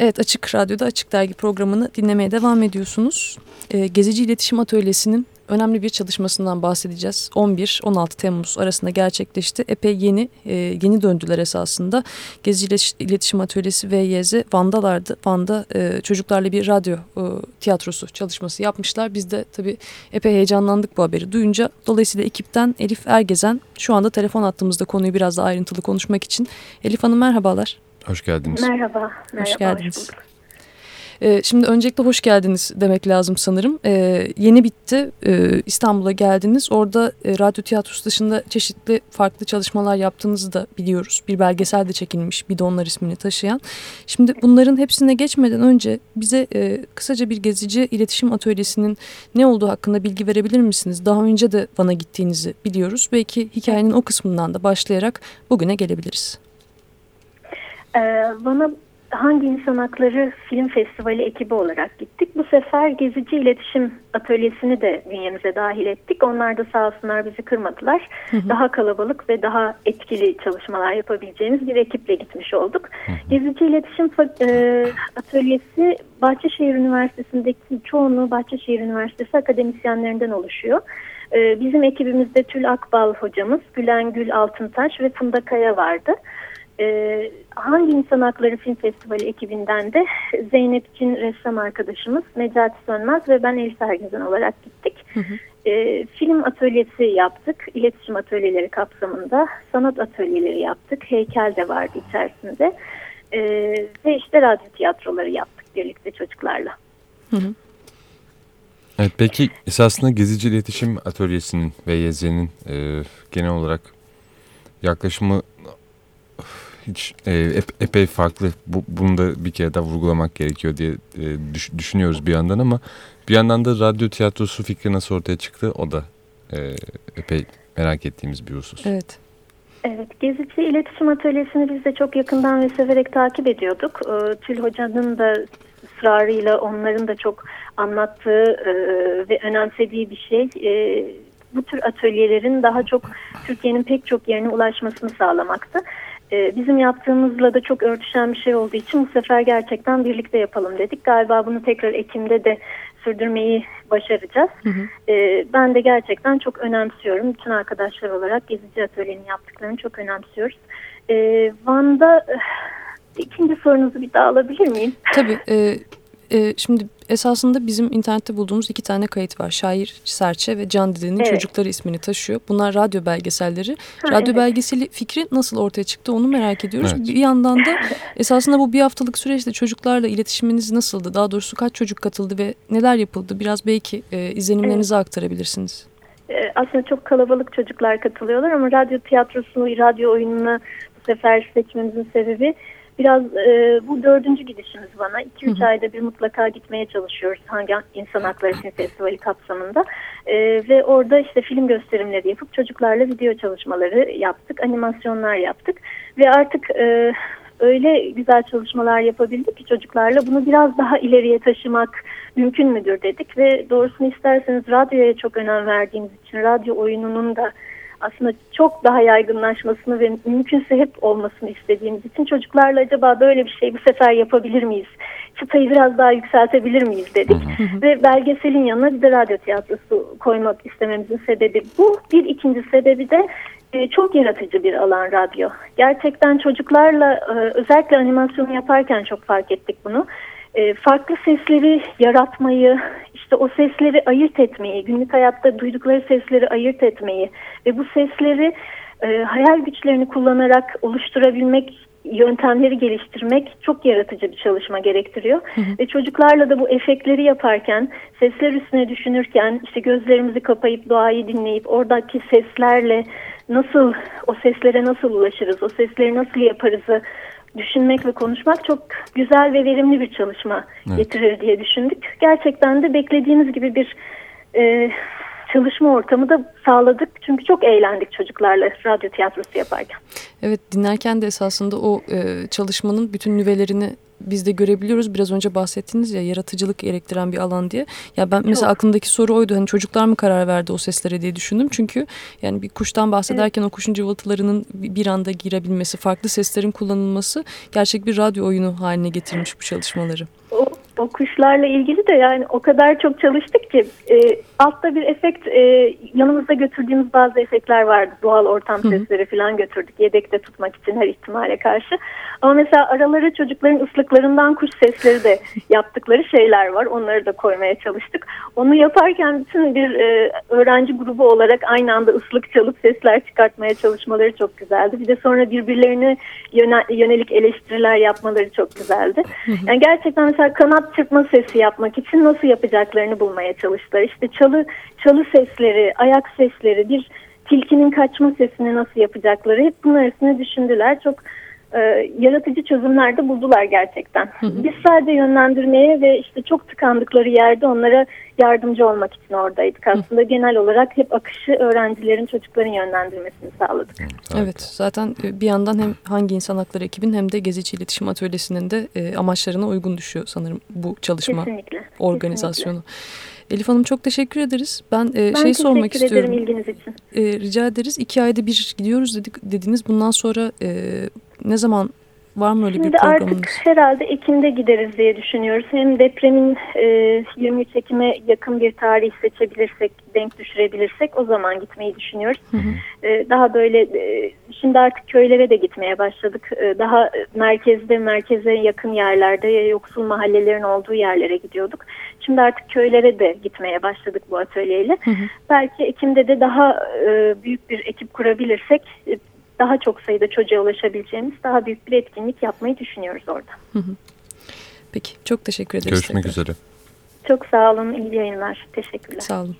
Evet Açık Radyo'da Açık Dergi programını dinlemeye devam ediyorsunuz. Ee, Gezici İletişim Atölyesi'nin önemli bir çalışmasından bahsedeceğiz. 11-16 Temmuz arasında gerçekleşti. Epey yeni e, yeni döndüler esasında. Gezici İletişim Atölyesi VYZ Van'dalardı. Van'da e, çocuklarla bir radyo e, tiyatrosu çalışması yapmışlar. Biz de tabii epey heyecanlandık bu haberi duyunca. Dolayısıyla ekipten Elif Ergezen şu anda telefon attığımızda konuyu biraz daha ayrıntılı konuşmak için. Elif Hanım merhabalar. Hoş geldiniz. Merhaba. merhaba hoş geldiniz. Hoş ee, şimdi öncelikle hoş geldiniz demek lazım sanırım. Ee, yeni bitti. Ee, İstanbul'a geldiniz. Orada e, radyo tiyatrosu dışında çeşitli farklı çalışmalar yaptığınızı da biliyoruz. Bir belgesel de çekilmiş Bidonlar ismini taşıyan. Şimdi bunların hepsine geçmeden önce bize e, kısaca bir gezici iletişim atölyesinin ne olduğu hakkında bilgi verebilir misiniz? Daha önce de Van'a gittiğinizi biliyoruz. Belki hikayenin o kısmından da başlayarak bugüne gelebiliriz. Ee, Van'a Hangi İnsan Hakları Film Festivali ekibi olarak gittik. Bu sefer gezici iletişim atölyesini de bünyemize dahil ettik. Onlar da sağ olsunlar bizi kırmadılar. Hı hı. Daha kalabalık ve daha etkili çalışmalar yapabileceğimiz bir ekiple gitmiş olduk. Hı hı. Gezici iletişim e, atölyesi Bahçeşehir Üniversitesi'ndeki çoğunluğu Bahçeşehir Üniversitesi akademisyenlerinden oluşuyor. E, bizim ekibimizde Tül Akbal hocamız, Gülen Gül Altıntaş ve Funda Kaya vardı. Ee, hangi İnsan Hakları Film Festivali ekibinden de Zeynep Cin ressam arkadaşımız Necati Sönmez ve ben Elif Ergezen olarak gittik. Hı hı. Ee, film atölyesi yaptık, iletişim atölyeleri kapsamında sanat atölyeleri yaptık, heykel de vardı içerisinde ee, ve işte radyo tiyatroları yaptık birlikte çocuklarla. Hı hı. Evet, peki esasında Gezici İletişim Atölyesi'nin ve YZ'nin e, genel olarak yaklaşımı hiç e, ep, epey farklı. Bu, bunu da bir kere daha vurgulamak gerekiyor diye e, düş, düşünüyoruz bir yandan ama bir yandan da radyo tiyatrosu fikri nasıl ortaya çıktı o da e, epey merak ettiğimiz bir husus. Evet. Evet, Gezici İletişim Atölyesi'ni biz de çok yakından ve severek takip ediyorduk. E, Tül Hoca'nın da ısrarıyla onların da çok anlattığı e, ve önemsediği bir şey. E, bu tür atölyelerin daha çok Türkiye'nin pek çok yerine ulaşmasını sağlamaktı. Ee, bizim yaptığımızla da çok örtüşen bir şey olduğu için bu sefer gerçekten birlikte yapalım dedik. Galiba bunu tekrar Ekim'de de sürdürmeyi başaracağız. Hı hı. Ee, ben de gerçekten çok önemsiyorum. Bütün arkadaşlar olarak Gezici Atölye'nin yaptıklarını çok önemsiyoruz. Ee, Van'da eh, ikinci sorunuzu bir daha alabilir miyim? Tabii. E, e, şimdi esasında bizim internette bulduğumuz iki tane kayıt var. Şair Serçe ve Can Dide'nin evet. Çocukları ismini taşıyor. Bunlar radyo belgeselleri. Ha, radyo evet. belgeseli fikri nasıl ortaya çıktı onu merak ediyoruz. Evet. Bir yandan da esasında bu bir haftalık süreçte çocuklarla iletişiminiz nasıldı? Daha doğrusu kaç çocuk katıldı ve neler yapıldı? Biraz belki e, izlenimlerinizi evet. aktarabilirsiniz. E, aslında çok kalabalık çocuklar katılıyorlar ama radyo tiyatrosunu, radyo oyununu bu sefer seçmemizin sebebi biraz e, bu dördüncü gidişimiz bana. 2-3 ayda bir mutlaka gitmeye çalışıyoruz hangi insan hakları film festivali kapsamında. E, ve orada işte film gösterimleri yapıp çocuklarla video çalışmaları yaptık, animasyonlar yaptık. Ve artık e, öyle güzel çalışmalar yapabildik ki çocuklarla bunu biraz daha ileriye taşımak mümkün müdür dedik. Ve doğrusunu isterseniz radyoya çok önem verdiğimiz için radyo oyununun da aslında çok daha yaygınlaşmasını ve mümkünse hep olmasını istediğimiz için çocuklarla acaba böyle bir şey bu sefer yapabilir miyiz? Çıtayı biraz daha yükseltebilir miyiz dedik. Hı hı. Ve belgeselin yanına bir de radyo tiyatrosu koymak istememizin sebebi bu. Bir ikinci sebebi de e, çok yaratıcı bir alan radyo. Gerçekten çocuklarla e, özellikle animasyonu yaparken çok fark ettik bunu. E, farklı sesleri yaratmayı, işte o sesleri ayırt etmeyi, günlük hayatta duydukları sesleri ayırt etmeyi ve bu sesleri e, hayal güçlerini kullanarak oluşturabilmek yöntemleri geliştirmek çok yaratıcı bir çalışma gerektiriyor. Hı hı. Ve çocuklarla da bu efektleri yaparken, sesler üstüne düşünürken, işte gözlerimizi kapayıp doğayı dinleyip oradaki seslerle nasıl, o seslere nasıl ulaşırız, o sesleri nasıl yaparızı düşünmek ve konuşmak çok güzel ve verimli bir çalışma evet. getirir diye düşündük. Gerçekten de beklediğimiz gibi bir e, çalışma ortamı da sağladık. Çünkü çok eğlendik çocuklarla radyo tiyatrosu yaparken. Evet dinlerken de esasında o e, çalışmanın bütün nüvelerini biz de görebiliyoruz. Biraz önce bahsettiniz ya yaratıcılık gerektiren bir alan diye. Ya ben mesela Çok. aklımdaki soru oydu. Hani çocuklar mı karar verdi o seslere diye düşündüm. Çünkü yani bir kuştan bahsederken evet. o kuşun cıvıltılarının bir anda girebilmesi, farklı seslerin kullanılması gerçek bir radyo oyunu haline getirmiş bu çalışmaları. O kuşlarla ilgili de yani o kadar çok çalıştık ki e, altta bir efekt e, yanımızda götürdüğümüz bazı efektler vardı. Doğal ortam sesleri falan götürdük yedekte tutmak için her ihtimale karşı. Ama mesela aralara çocukların ıslıklarından kuş sesleri de yaptıkları şeyler var. Onları da koymaya çalıştık. Onu yaparken bütün bir e, öğrenci grubu olarak aynı anda ıslık çalıp sesler çıkartmaya çalışmaları çok güzeldi. Bir de sonra birbirlerine yönelik eleştiriler yapmaları çok güzeldi. Yani gerçekten mesela kanat çırpma sesi yapmak için nasıl yapacaklarını bulmaya çalıştılar. İşte çalı çalı sesleri, ayak sesleri, bir tilkinin kaçma sesini nasıl yapacakları hep bunun arasında düşündüler. Çok e, yaratıcı çözümler de buldular gerçekten. Hı hı. Biz sadece yönlendirmeye ve işte çok tıkandıkları yerde onlara yardımcı olmak için oradaydık. Aslında hı. genel olarak hep akışı öğrencilerin, çocukların yönlendirmesini sağladık. Evet, zaten e, bir yandan hem hangi insan hakları ekibin hem de gezici iletişim atölyesinin de e, amaçlarına uygun düşüyor sanırım bu çalışma Kesinlikle. organizasyonu. Kesinlikle. Elif Hanım çok teşekkür ederiz. Ben, e, ben şey sormak istiyorum. Ben teşekkür ederim ilginiz için. E, rica ederiz. İki ayda bir gidiyoruz dedik, dediniz. Bundan sonra e, ne zaman Var mı öyle Şimdi bir programınız? Artık herhalde Ekim'de gideriz diye düşünüyoruz. Hem depremin e, 23 Ekim'e yakın bir tarih seçebilirsek, denk düşürebilirsek o zaman gitmeyi düşünüyoruz. Hı hı. E, daha böyle e, şimdi artık köylere de gitmeye başladık. E, daha merkezde, merkeze yakın yerlerde, yoksul mahallelerin olduğu yerlere gidiyorduk. Şimdi artık köylere de gitmeye başladık bu atölyeyle. Hı hı. Belki Ekim'de de daha e, büyük bir ekip kurabilirsek e, daha çok sayıda çocuğa ulaşabileceğimiz daha büyük bir etkinlik yapmayı düşünüyoruz orada. Hı hı. Peki çok teşekkür ederiz. Görüşmek tekrar. üzere. Çok sağ olun. İyi yayınlar. Teşekkürler. Sağ olun.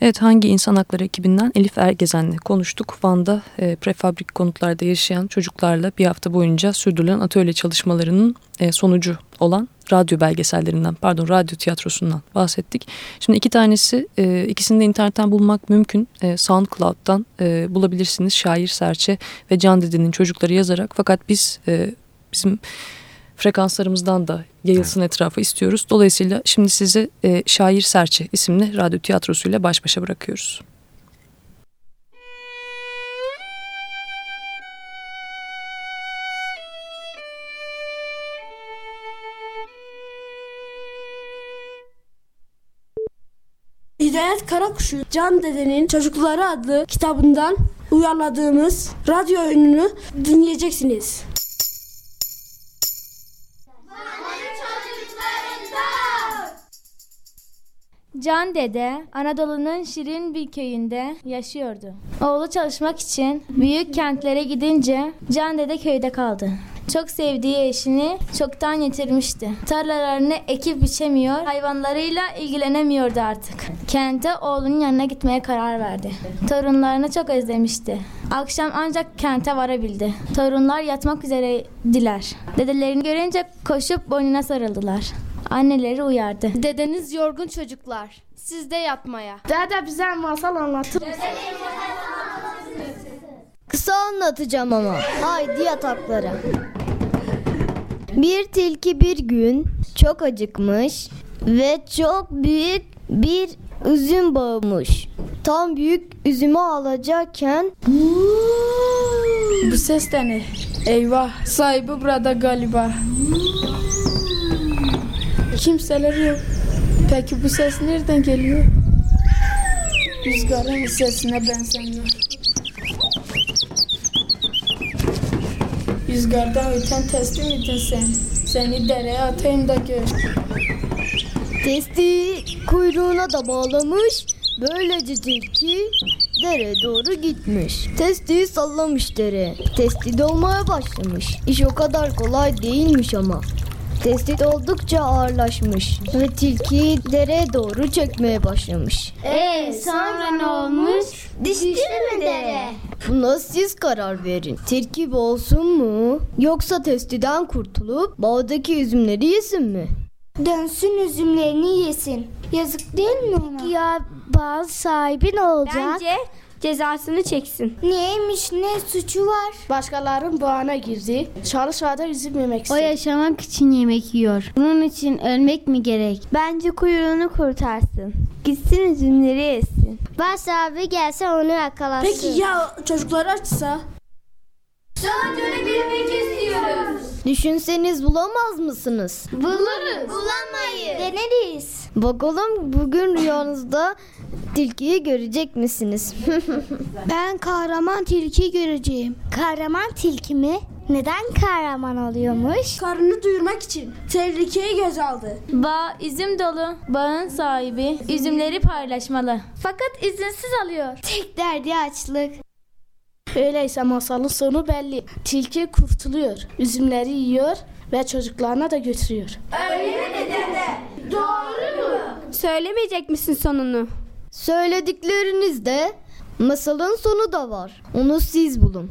Evet hangi insan hakları ekibinden Elif Ergezen'le konuştuk. Van'da e, prefabrik konutlarda yaşayan çocuklarla bir hafta boyunca sürdürülen atölye çalışmalarının e, sonucu olan radyo belgesellerinden pardon radyo tiyatrosundan bahsettik. Şimdi iki tanesi e, ikisini de internetten bulmak mümkün. E, SoundCloud'dan e, bulabilirsiniz. Şair Serçe ve Can Dede'nin çocukları yazarak fakat biz e, bizim frekanslarımızdan da yayılsın evet. etrafa istiyoruz. Dolayısıyla şimdi size e, Şair Serçe isimli radyo tiyatrosuyla baş başa bırakıyoruz. Hidayet Karakuşu Can Dede'nin Çocukları adlı kitabından uyarladığımız radyo oyununu dinleyeceksiniz. Can Dede Anadolu'nun şirin bir köyünde yaşıyordu. Oğlu çalışmak için büyük kentlere gidince Can Dede köyde kaldı. Çok sevdiği eşini çoktan yitirmişti. Tarlalarını ekip biçemiyor, hayvanlarıyla ilgilenemiyordu artık. Kente oğlunun yanına gitmeye karar verdi. Torunlarını çok özlemişti. Akşam ancak kente varabildi. Torunlar yatmak üzereydiler. Dedelerini görünce koşup boynuna sarıldılar. Anneleri uyardı. Dedeniz yorgun çocuklar. Siz de yatmaya. Dede bize masal anlatır mısın? Kısa anlatacağım ama. Haydi yataklara. Bir tilki bir gün çok acıkmış ve çok büyük bir üzüm bağımış. Tam büyük üzümü alacakken Bu ses de ne? Eyvah sahibi burada galiba. Kimseler yok. Peki bu ses nereden geliyor? Rüzgarın sesine benzemiyor. Rüzgardan öten testi miydin sen? Seni dereye atayım da gör. Testi kuyruğuna da bağlamış. Böylece tilki dere doğru gitmiş. Testiyi sallamış dere. Testi dolmaya başlamış. İş o kadar kolay değilmiş ama. Testi oldukça ağırlaşmış ve tilki dereye doğru çekmeye başlamış. Ee sonra ne olmuş? Düştü mü dere? Buna siz karar verin. Tilki boğulsun mu? Yoksa testiden kurtulup bağdaki üzümleri yesin mi? Dönsün üzümlerini yesin. Yazık değil mi ona? Ya bazı sahibi ne olacak? Bence cezasını çeksin. Neymiş ne suçu var? Başkalarının bağına girdi. Çalışmada üzüm yemek O yaşamak için yemek yiyor. Bunun için ölmek mi gerek? Bence kuyruğunu kurtarsın. Gitsin üzümleri yesin. Baş abi gelse onu yakalasın. Peki ya çocukları açsa? Düşünseniz bulamaz mısınız? Buluruz. Bulamayız. Deneriz. Bakalım bugün rüyanızda tilkiyi görecek misiniz? Ben kahraman tilki göreceğim. Kahraman tilki mi? Neden kahraman oluyormuş? Karnını duyurmak için tehlikeyi göz aldı. Bağ üzüm dolu. Bağın sahibi üzümleri paylaşmalı. Fakat izinsiz alıyor. Tek derdi açlık. Öyleyse masalın sonu belli. Tilki kurtuluyor. Üzümleri yiyor ve çocuklarına da götürüyor. Söylemeyecek misin sonunu? Söylediklerinizde masalın sonu da var. Onu siz bulun.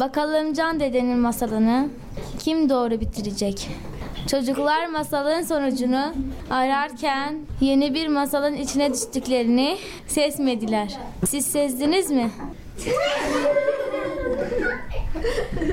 Bakalım Can dedenin masalını kim doğru bitirecek? Çocuklar masalın sonucunu ararken yeni bir masalın içine düştüklerini sezmediler. Siz sezdiniz mi?